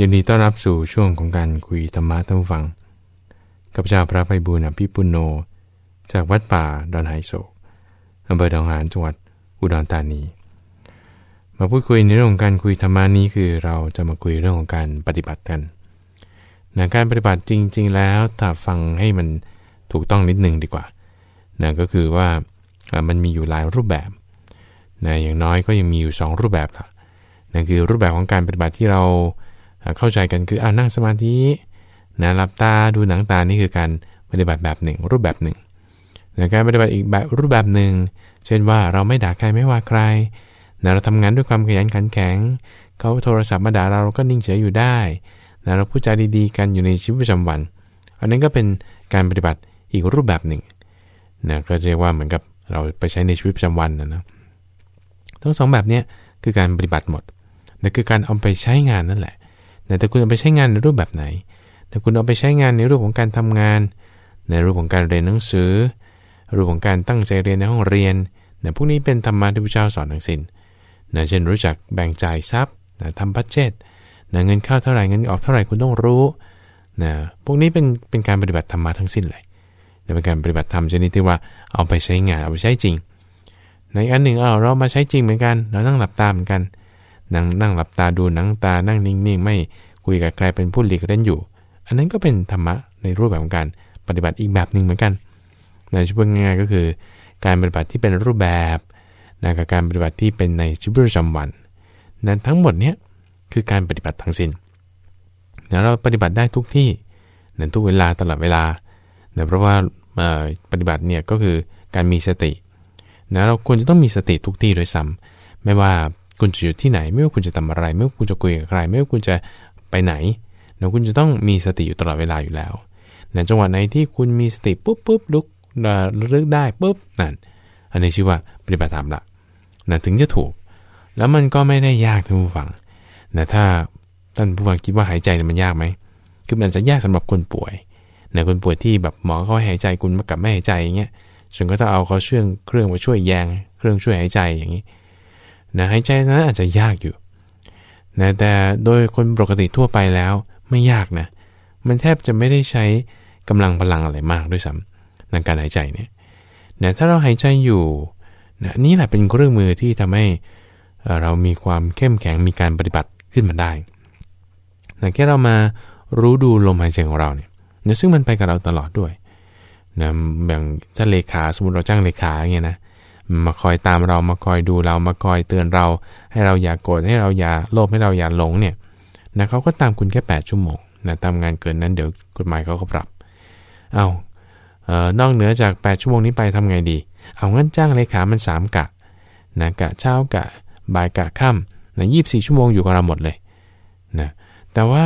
ยินดีต้อนรับสู่ช่วงของการคุยธรรมะท่านฟัง กับเจ้าพระไพบุญอภิปุโน จากวัดป่าดอนไฮโศกอำเภอดองหานจังหวัดอุดรธานี มาพูดคุยในเรื่องของการคุยธรรมานี้คือเราจะมาคุยเรื่องของการปฏิบัติกันนะการปฏิบัติจริง ๆ แล้วถ้าฟังให้มันถูกต้องนิดนึงดีกว่านะก็คือว่ามันมีอยู่หลายรูปแบบนะอย่างน้อยก็ยังมีอยู่ 2 รูปแบบค่ะนั่นคือรูปแบบของการปฏิบัติที่เรา เข้าใจกันคืออ่านั่งสมาธินะหลับตาดูหนังตานี่คือการปฏิบัติแบบหนึ่ง รูปแบบหนึ่งนการปฏิบัติอีกแบบรูปแบบหนึ่ง เช่นว่าเราไม่ด่าใครไม่ว่าใครนะเราทำงานด้วยความขยันขันแข็ง เขาโทรศัพท์มาด่าเราเราก็นิ่งเฉยอยู่ได้นะเราพูดจาดีๆ กันอยู่ในชีวิตประจำวัน อันนั้นก็เป็นการปฏิบัติอีกรูปแบบหนึ่งนะก็เรียกว่าเหมือนกับเราไปใช้ในชีวิตประจำวันนะนะทั้งสองแบบนี้คือการปฏิบัติหมดนั่นคือการเอาไปใช้งานนั่นแหละ แต่คุณเอาไปใช้งานในรูปแบบไหน แต่คุณเอาไปใช้งานในรูปของการทำงาน ในรูปของการเรียนหนังสือ รูปของการตั้งใจเรียนในห้องเรียนนี่พวกนี้เป็นธรรมะที่พระเจ้าสอนทั้งสิ้นนะเช่นรู้จักแบ่งจ่ายทรัพย์นะทำบัตเจตนะเงินเข้าเท่าไหร่เงินออกเท่าไหร่คุณต้องรู้นะพวกนี้เป็นเป็นการปฏิบัติธรรมะทั้งสิ้นเลยเป็นการปฏิบัติธรรมชนิดที่ว่าเอาไปใช้งานเอาไปใช้จริง ในอันหนึ่งเอาเรามาใช้จริงเหมือนกัน เรานั่งหลับตาเหมือนกัน นั่งนั่งหลับตาดูหนังตานั่งนิ่งๆ ไม่คุยกับใครเป็นผู้หลีกเล่นอยู่ อันนั้นก็เป็นธรรมะในรูปแบบของการปฏิบัติอีกแบบหนึ่งเหมือนกันในชีวิตง่ายๆก็คือ การปฏิบัติที่เป็นรูปแบบนะกับการปฏิบัติที่เป็นในชีวิตประจำวันนั้นทั้งหมดเนี้ยคือการปฏิบัติทั้งสิน้นเราปฏิบัติได้ทุกที่ในทุกเวลาตลอดเวลานะเพราะว่าปฏิบัติเนี่ยก็คือการมีสตินะเราควรจะต้องมีสติทุกที่โดยซ้ำไม่ว่า คุณจะอยู่ที่ไหน ไม่ว่าคุณจะทำอะไร ไม่ว่าคุณจะคุยกับใคร ไม่ว่าคุณจะไปไหนนะคุณจะต้องมีสติอยู่ตลอดเวลาอยู่แล้วในจังหวะไหนที่คุณมีสติปุ๊บปุ๊บลุกระลึกได้ปุ๊บนั่นอันนี้ชื่อว่าปฏิบัติธรรมละนะถึงจะถูก แล้วมันก็ไม่ได้ยากท่านผู้ฟังนะถ้าท่านผู้ฟังคิดว่าหายใจมันยากไหมคือมันจะยากสำหรับคนป่วยนะคนป่วยที่แบบหมอเขาหายใจคุณมากับไม่หายใจอย่างเงี้ยฉันก็ต้องเอาเขาเชื่องเครื่องมาช่วยแยง เครื่องช่วยหายใจอย่างนี้ นะหายใจนั้นอาจจะยากอยู่นะแต่โดยคนปกติทั่วไปแล้วไม่ยากนะ มันแทบจะไม่ได้ใช้กำลังพลังอะไรมากด้วยซ้ำในการหายใจเนี่ยนะถ้าเราหายใจอยู่นะนี่แหละเป็นเครื่องมือที่ทำให้เรามีความเข้มแข็งมีการปฏิบัติขึ้นมาได้นะแค่เรามารู้ดูลมหายใจของเราเนี่ยนะซึ่งมันไปกับเราตลอดด้วยนะอย่างถ้าเลขาสมมติเราจ้างเลขาอย่างเงี้ยนะ มาคอยตามเรามาคอยดูเรามาคอยเตือนเรา ให้เราอย่ากโกรธให้เราอย่าโลภให้เราอย่าหลงเนี่ยนะเขาก็ตามคุณแค่ 8 ชั่วโมงนะทำงานเกินนั้นเดี๋ยวกฎหมายเขาก็ปรับ เอาเอ่อนอกเหนือจาก 8 ชั่วโมงนี้ไปทำไงดี เอางั้นจ้างเลขา มัน 3 กะนะกะเช้ากะบ่ายกะค่ำนะยีบสี่ชั่วโมงอยู่กับเราหมดเลยนะแต่ว่า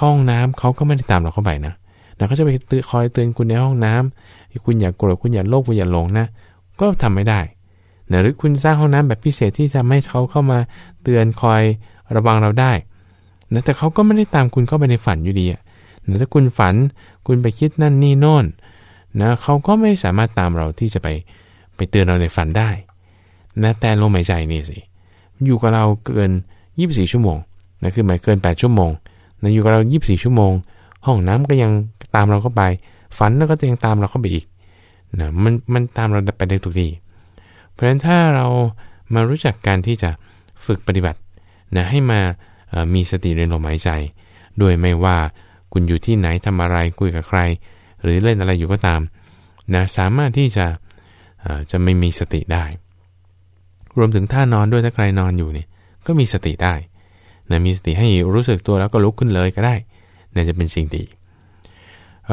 ห้องน้ำเขาก็ไม่ได้ตามเราเข้าไปนะนะเขาจะไปคอยเตือนคุณในห้องน้ำคุณอย่ากโกรธคุณอย่าโลภคุณอย่าหลงนะ ก็ทำไม่ได้ นะหรือคุณสร้างห้องน้ำแบบพิเศษที่ทำให้เขาเข้ามาเตือนคอยระวังเราได้นะแต่เขาก็ไม่ได้ตามคุณเข้าไปในฝันอยู่ดีนะถ้าคุณฝันคุณไปคิดนั่นนี่โน่นนะเขาก็ไม่สามารถตามเราที่จะไปไปเตือนเราในฝันได้นะแต่ลมหายใจนี่สิอยู่กับเราเกิน 24 ชั่วโมงนะคือหมายเกิน 8 ชั่วโมงนะอยู่กับเรา 24 ชั่วโมง ห้องน้ำก็ยังตามเราเข้าไป ฝันแล้วก็ยังตามเราเข้าไปอีกนะมันมันตามเราไปได้ทุกที่ เพราะฉะนั้นถ้าเรามารู้จักการที่จะฝึกปฏิบัตินะให้มามีสติในลมหายใจโดยไม่ว่าคุณอยู่ที่ไหนทำอะไรคุยกับใคร หรือเล่นอะไรอยู่ก็ตามนะสามารถที่จะจะไม่มีสติได้ รวมถึงท่านอนด้วยถ้าใครนอนอยู่เนี่ยก็มีสติได้นะมีสติให้รู้สึกตัวแล้วก็ลุกขึ้นเลยก็ได้นะจะเป็นสิ่งดี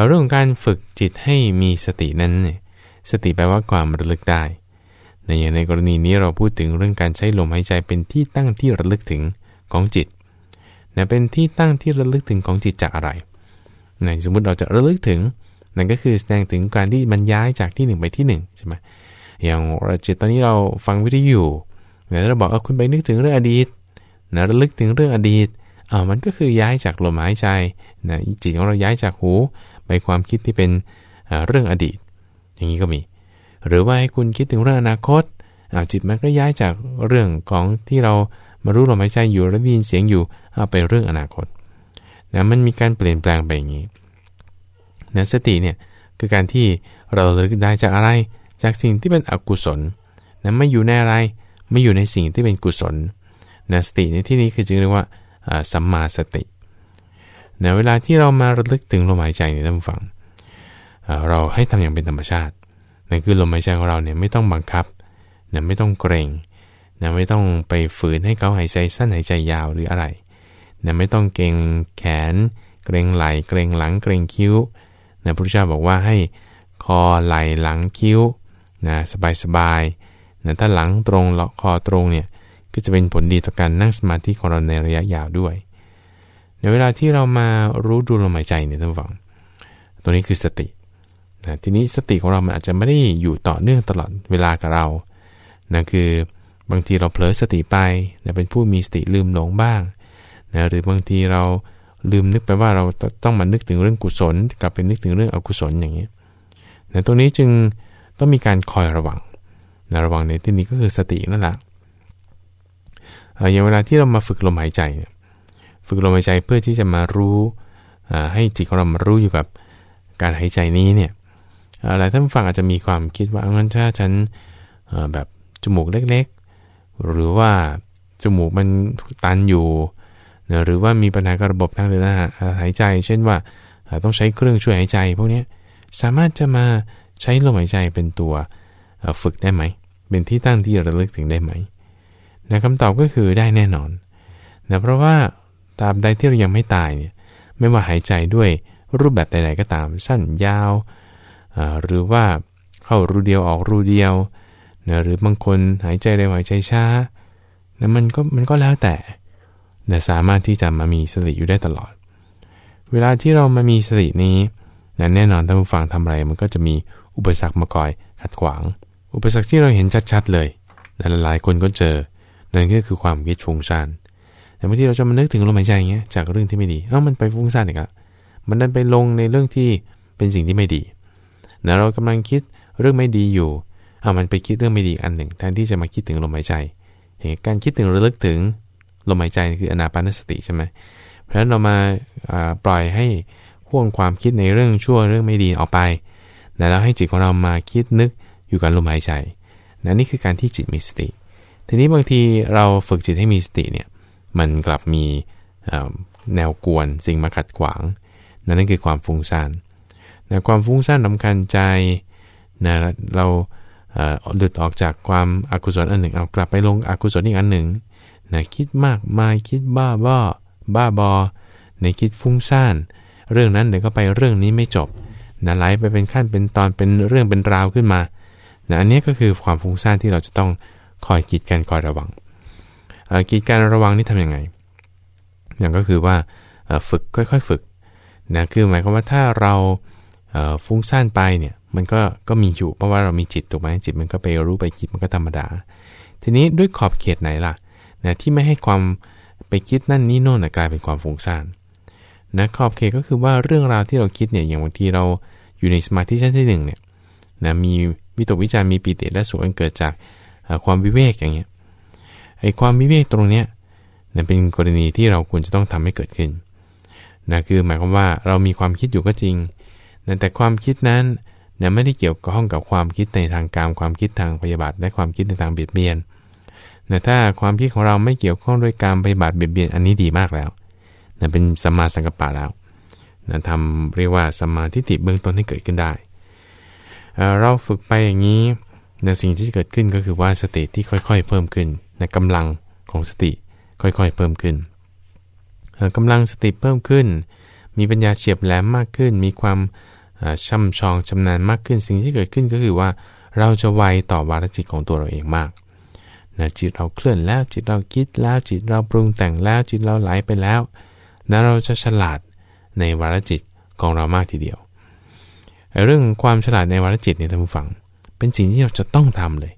เรื่องของการฝึกจิตให้มีสตินั้น สติแปลว่าความระลึกได้ ในอย่างในกรณีนี้เราพูดถึงเรื่องการใช้ลมหายใจเป็นที่ตั้งที่ระลึกถึงของจิตนะเป็นที่ตั้งที่ระลึกถึงของจิตจากอะไรนะสมมุติเราจะระลึกถึงนั่นก็คือแสดงถึงการที่มันย้ายจากที่หนึ่งไปที่หนึ่งใช่ไหมอย่างจิตตอนนี้เราฟังวิทยุนะเราบอกเอาคุณไปนึกถึงเรื่องอดีตนะระลึกถึงเรื่องอดีตอ่ามันก็คือย้ายจากลมหายใจนะจิตของเราย้ายจากหู ไปความคิดที่เป็นเรื่องอดีต อย่างนี้ก็มี หรือว่าให้คุณคิดถึงเรื่องอนาคตอาจิตมันก็ย้ายจากเรื่องของที่เรามารู้ลมหายใจอยู่แล้วได้ยินเสียงอยู่เอาไปเรื่องอนาคตนะมันมีการเปลี่ยนแปลงไปอย่างนี้นะสติเนี่ยคือการที่เราลึกได้จากอะไร จากสิ่งที่เป็นอกุศลนะไม่อยู่ในอะไรไม่อยู่ในสิ่งที่เป็นกุศลนะสติในที่นี้คือจึงเรียกว่าสัมมาสตินะเวลาที่เรามาระลึกถึงลมหายใจในท่านฟัง เราให้ทำอย่างเป็นธรรมชาติ นั่นคือลมหายใจของเราเนี่ยไม่ต้องบังคับนะไม่ต้องเกรงนะไม่ต้องไปฝืนให้เขาหายใจสั้นหายใจยาวหรืออะไรนะไม่ต้องเกรงแขน เกรงไหล่เกรงหลังเกรงคิ้วนะพระพุทธเจ้าบอกว่าให้คอไหล่หลังคิ้วนะสบายๆนะถ้าหลังตรงเลาะคอตรงเนี่ยก็จะเป็นผลดีต่อการนั่งสมาธิของเราในระยะยาวด้วย ในเวลาที่เรามารู้ดูลมหายใจเนี่ยท่านฟัง ตัวนี้คือสติ นะทีนี้สติของเรามันอาจจะไม่ได้อยู่ต่อเนื่องตลอดเวลากับเรานะคือบางทีเราเผลอสติไปนะเป็นผู้มีสติลืมหลงบ้างนะหรือบางทีเราลืมนึกไปว่าเราต้องมานึกถึงเรื่องกุศล กลับไปนึกถึงเรื่องอกุศลอย่างนี้นะตรงนี้จึงต้องมีการคอยระวังนะระวังในที่นี้ก็คือสตินั่นแหละอย่างเวลาที่เรามาฝึกลมหายใจ ฝึกลมหายใจเพื่อที่จะมารู้ให้จิตของเรามารู้อยู่กับการหายใจนี้เนี่ย หลายท่านฟังอาจจะมีความคิดว่างั้นถ้าฉันแบบจมูกเล็กๆ หรือว่าจมูกมันตันอยู่นะหรือว่ามีปัญหากับระบบทางเดินหายใจ เช่นว่าต้องใช้เครื่องช่วยหายใจ พวกนี้สามารถจะมาใช้ลมหายใจเป็นตัวฝึกได้ไหม เป็นที่ตั้งที่ระลึกถึงได้ไหมนะคำตอบก็คือได้แน่นอนนะเพราะว่าตราบใดที่เรายังไม่ตายเนี่ยไม่ว่าหายใจด้วยรูปแบบใดๆก็ตาม สั้นยาว หรือว่าเข้ารูเดียวออกรูเดียวนะหรือบางคนหายใจเร็วหายใจช้านะมันก็มันก็แล้วแต่นะสามารถที่จะมามีสติอยู่ได้ตลอด เวลาที่เรามามีสตินี้นะแน่นอนท่านผู้ฟังทำอะไรมันก็จะมีอุปสรรคมาคอยขัดขวาง อุปสรรคที่เราเห็นชัดๆเลยนะหลายคนก็เจอ นั่นก็คือความคิดฟุ้งซ่านแต่บางทีเราจะมานึกถึงลมหายใจอย่างเงี้ยจากเรื่องที่ไม่ดี เอ้ามันไปฟุ้งซ่านอีกแล้วมันดันไปลงในเรื่องที่เป็นสิ่งที่ไม่ดี นะเรากำลังคิดเรื่องไม่ดีอยู่เอามันไปคิดเรื่องไม่ดีอันหนึ่งแทนที่จะมาคิดถึงลมหายใจเห็นการคิดถึงระลึกถึงลมหายใจคืออนาปานสติใช่ไหมเพราะฉะนั้นเรามาปล่อยให้พ่วงความคิดในเรื่องชั่วเรื่องไม่ดีออกไปแล้วให้จิตของเรามาคิดนึกอยู่กับลมหายใจนะนี่คือการที่จิตมีสติ ทีนี้บางทีเราฝึกจิตให้มีสติเนี่ยมันกลับมีแนวกวนสิ่งมาขัดขวางนั่นคือความฟุ้งซ่าน นะความฟุ้งซ่านลำคัญใจนะเราหลุดออกจากความอากุศลอันหนึ่ง เอากลับไปลงอกุศลอีกอันหนึ่งนะคิดมากมายคิดบ้าบ้าบ้าบอในคิดฟุ้งซ่าน เรื่องนั้นเดี๋ยวก็ไปเรื่องนี้ไม่จบนะไหลไปเป็นขั้นเป็นตอนเป็นเรื่องเป็นราวขึ้นมานะอันนี้ก็คือความฟุ้งซ่านที่เราจะต้องคอยกีดกันคอยระวังกีดการระวังนี่ทํำยังไง อย่างก็คือว่าฝึกค่อยๆฝึกนะคือหมายความว่าถ้าเรา ฟุ้งซ่านไปเนี่ยมันก็ก็มีอยู่เพราะว่าเรามีจิตถูกไหมจิตมันก็ไปรู้ไปคิดมันก็ธรรมดา ทีนี้ด้วยขอบเขตไหนล่ะนะที่ไม่ให้ความไปคิดนั่นนี่โน่นกลายเป็นความฟุ้งซ่านนะขอบเขตก็คือว่าเรื่องราวที่เราคิดเนี่ยอย่างบางทีเราอยู่ในสมาธิชั้นที่1เนี่ยนะมีวิตกวิจารมีปีติและสุขอันเกิดจากความวิเวกอย่างเงี้ยไอ้ความวิเวกตรงเนี้ยนะเป็นกรณีที่เราควรจะต้องทำให้เกิดขึ้นนะคือหมายความว่าเรามีความคิดอยู่ก็จริง แต่ความคิดนั้นเนะไม่ได้เกี่ยวข้องกับความคิดในทางการความคิดทางพยาบาทและความคิดในทางเบียดเบียนนะถ้าความคิดของเราไม่เกี่ยวข้องด้วยการพยาบาทเบียดเบียนอันนี้ดีมากแล้วนะเป็นสัมมาสังกัปปะแล้วนะทำเรียกว่าสัมมาทิฏฐิเบื้องต้นให้เกิดขึ้นได้เราฝึกไปอย่างนี้นะสิ่งที่เกิดขึ้นก็คือว่าสติที่ค่อยๆ เพิ่มขึ้นนะกำลังของสติค่อยๆ เพิ่มขึ้นกำลังสติเพิ่มขึ้น มีปัญญาเฉียบแหลมมากขึ้น มีความ ช่ำชองชำนาญมากขึ้นสิ่งที่เกิดขึ้นก็คือว่า เราจะไวต่อวาระจิตของตัวเราเองมากนะจิตเราเคลื่อนแล้วจิตเราคิดแล้วจิตเราปรุงแต่งแล้วจิตเราไหลไปแล้วนะเราจะฉลาดในวาระจิตของเรามากทีเดียว เรื่องความฉลาดในวาระจิตเนี่ยท่านผู้ฟัง เป็นสิ่งที่เราจะต้องทำเลย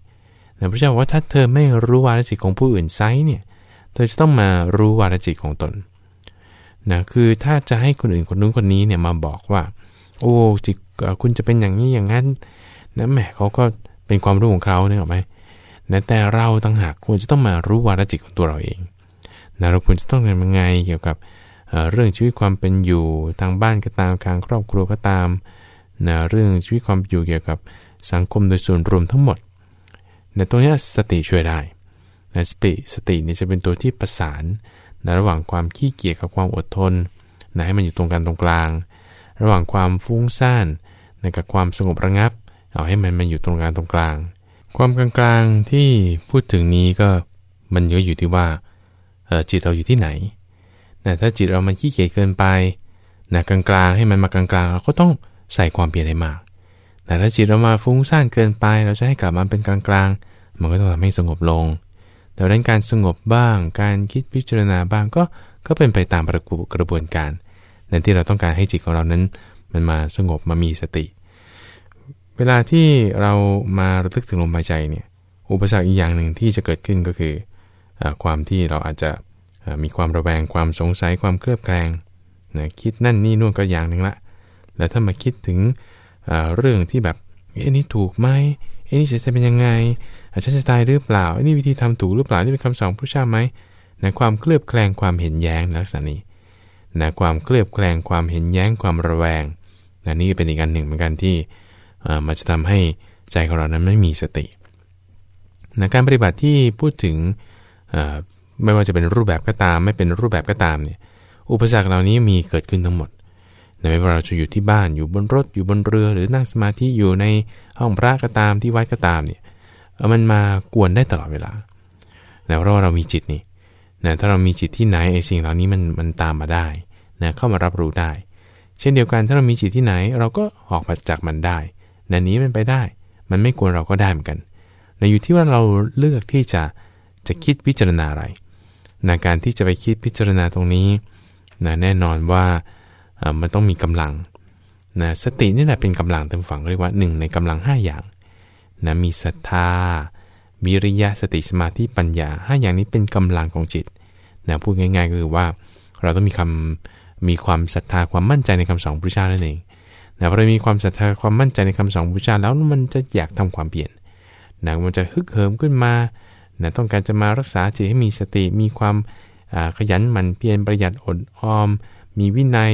นะพระเจ้าว่าถ้าเธอไม่รู้วาระจิตของผู้อื่นไซเนี่ยเธอจะต้องมารู้วาระจิตของตนนะคือถ้าจะให้คนอื่นคนนู้นคนนี้เนี่ยมาบอกว่า โอ้จิตคุณจะเป็นอย่างนี้อย่างนั้นนะแหมเขาก็เป็นความรู้ของเขาเนี่ยหรอไหมนะแต่เราต่างหากควรจะต้องมารู้วาระจิตของตัวเราเองนะเราควรจะต้องทำยังไงเกี่ยวกับเรื่องชีวิตความเป็นอยู่ทางบ้านก็ตามทางครอบครัวก็ตามนะเรื่องชีวิตความอยู่เกี่ยวกับสังคมโดยส่วนรวมทั้งหมดในตรงนี้สติช่วยได้นะสติสตินี่จะเป็นตัวที่ประสานนะระหว่างความขี้เกียจกับความอดทนนะให้มันอยู่ตรงกลางตรงกลาง ระหว่างความฟุ้งซ่านนะกับความสงบระงับ เอาให้มันมันอยู่ตรงกลางตรงกลาง ความกลางกลางที่พูดถึงนี้ก็มันก็อยู่ที่ว่าจิตเราอยู่ที่ไหนนะถ้าจิตเรามันขี้เกียจเกินไปนะกลางๆให้มันมากลางๆ เราก็ต้องใส่ความเพียรให้มากแต่ถ้าจิตเรามาฟุ้งซ่านเกินไป เราจะให้กลับมาเป็นกลางๆ มันก็ต้องทำให้สงบลง แต่ดังการสงบบ้าง การคิดพิจารณาบ้างก็ก็เป็นไปตามประกระบวนการ นั่นที่เราต้องการให้จิตของเรานั้น มันมาสงบมามีสติ เวลาที่เรามาระลึกถึงลมหายใจเนี่ยอุปสรรคอีกอย่างหนึ่งที่จะเกิดขึ้นก็คืออความที่เราอาจจะมีความระแวงความสงสัยความเครือบแคลงนะคิดนั่นนี่นู่นก็อย่างหนึ่งละ แล้วถ้ามาคิดถึงเรื่องที่แบบเอ้นี่ถูกไหมเอ้นี่จะเป็นยังไงฉันจะตายหรือเปล่าเอ้นี่วิธีทำถูกหรือเปล่านี่เป็นคำสอนพระเจ้าไหมในะความเคลือบแคลงความเห็นแย้งลักษณะนี้ นะความเคลือบแคลงความเห็นแย้งความระแวงนะนี่เป็นอีกอันหนึ่งเหมือนกันที่มันจะทำให้ใจของเรานั้นไม่มีสตินะการปฏิบัติที่พูดถึงไม่ว่าจะเป็นรูปแบบก็ตาม ไม่เป็นรูปแบบก็ตามเนี่ยอุปสรรคเหล่านี้มีเกิดขึ้นทั้งหมดไม่ว่าเราจะอยู่ที่บ้านอยู่บนรถอยู่บนเรือ หรือนั่งสมาธิอยู่ในห้องพระก็ตามที่วัดก็ตามเนี่ยมันมากวนได้ตลอดเวลาแล้วเพราะเรามีจิตนี่ นะถ้าเรามีจิตที่ไหนไอ้สิ่งเหล่านี้มันมันตามมาได้นะเข้ามารับรู้ได้ เช่นเดียวกันถ้าเรามีจิตที่ไหน เราก็ออกมาจากมันได้นันนี้มันไปได้ มันไม่กวนเราก็ได้เหมือนกันนะอยู่ที่ว่าเราเลือกที่จะจะคิดพิจารณาอะไรนะการที่จะไปคิดพิจารณาตรงนี้นะแน่นอนว่ามันต้องมีกำลังนะสตินี่แหละเป็นกำลังเต็มฝังเรียกว่าหนึ่งในกำลัง 5 อย่างนะมีศรัทธาวิริยะสติสมาธิปัญญา 5 อย่างนี้เป็นกำลังของจิต นะพูดง่าย ๆ ก็คือว่าเราต้องมีคำมีความศรัทธาความมั่นใจในคำสอนพระเจ้านั่นเองนะพอเรามีความศรัทธาความมั่นใจในคำสอนพระเจ้าแล้วมันจะอยากทำความเปลี่ยนนะมันจะฮึกเหิมขึ้นมานะต้องการจะมารักษาจิตให้มีสติมีความขยันหมั่นเพียรประหยัดอดออม มีวินัย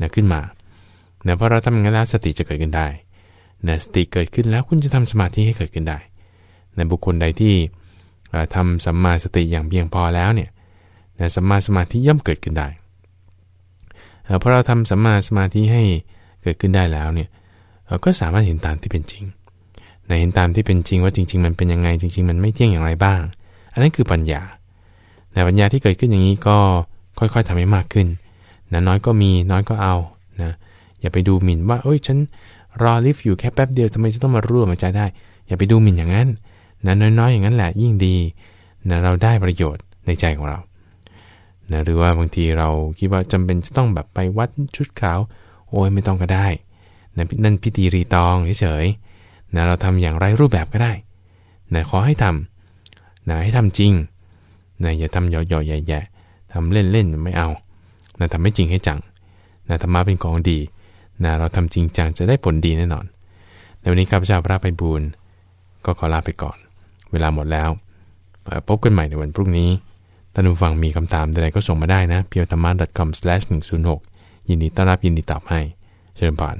นะขึ้นมานะพอเราทำอย่างนั้นแล้วสติจะเกิดขึ้นได้นะสติเกิดขึ้นแล้วคุณจะทำสมาธิให้เกิดขึ้นได้ในบุคคลใดที่ทำสัมมาสติอย่างเพียงพอแล้วเนี่ย นะสัมมาสมาธิย่อมเกิดขึ้นได้เพอเราทำสัมมาสมาธิให้เกิดขึ้นได้แล้วเนี่ยเราก็สามารถเห็นตามที่เป็นจริงนะเห็นตามที่เป็นจริงว่าจริง ๆ มันเป็นยังไงจริง ๆ มันไม่เที่ยงอย่างไรบ้าง อันนั้นคือปัญญาแต่ปัญญาที่เกิดขึ้นอย่างนี้ก็ค่อยๆทำให้มากขึ้นนะน้อยก็มีน้อยก็เอานะอย่าไปดูหมิ่นว่าเอ้ยฉันรอลิฟต์อยู่แค่แป๊บเดียวทำไมจะต้องมาร่วมใจได้ อย่าไปดูหมิ่นอย่างนั้นนะน้อยๆอย่างนั้นแหละยิ่งดีนะเราได้ประโยชน์ในใจของเรา นะหรือว่าบางทีเราคิดว่าจำเป็นจะต้องแบบไปวัดชุดขาว โอ้ยไม่ต้องก็ได้นะนั่นพิธีรีตองเฉยๆนะเราทำอย่างไรรูปแบบก็ได้นะขอให้ทำนะให้ทำจริงนะอย่าทำหย่อๆแย่ๆทำเล่นๆไม่เอานะทำไม่จริงให้จังนะธรรมะเป็นของดีนะเราทำจริงจังจะได้ผลดีแน่นอนในวันนี้ข้าพเจ้าพระไปบูรณ์ก็ขอลาไปก่อน เวลาหมดแล้ว พบกันใหม่ในวันพรุ่งนี้ ท่านผู้ฟังมีคำถามใดๆก็ส่งมาได้นะ p i o t a m a c o m 1 0 6ยินดีต้อนรับยินดีตอบให้ เชิญผ่าน